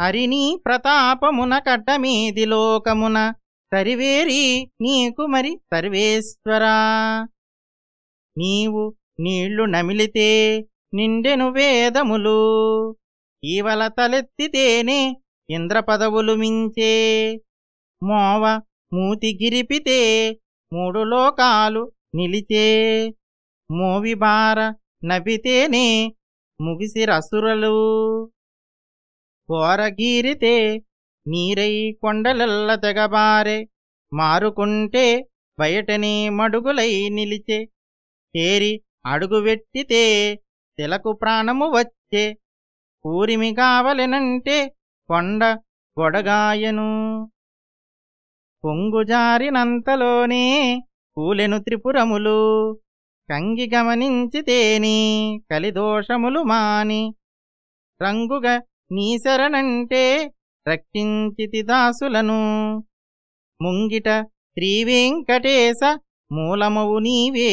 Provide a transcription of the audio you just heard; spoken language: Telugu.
హరినీ ప్రతాపమున కట్టమీది లోకమున సరివేరి నీకు మరి సర్వేశ్వరా. నీవు నీళ్ళు నమిలితే నిండెను వేదములు ఈవల తలెత్తితేనే ఇంద్రపదవులు మించే. మోవ మూతి గిరిపితే మూడు లోకాలు నిలిచే. మోవిబార నవ్వితేనే ముగిసి రసురలు కోరగీరితే నీరై కొండలల్ల తెగబారే. మారుకుంటే బయటనే మడుగులై నిలిచే. చేరి అడుగువెట్టితే తిలకు ప్రాణము వచ్చే. ఊరిమి కావలెనంటే కొండ గొడగాయను. పొంగుజారినంతలోనే కూలెను త్రిపురములు. కంగి గమనించితేని కలిదోషములు మాని. రంగుగా నీశరణంటే రక్షించితి దాసులను. ముంగిట శ్రీవెంకటేశ మూలమవు నీవే.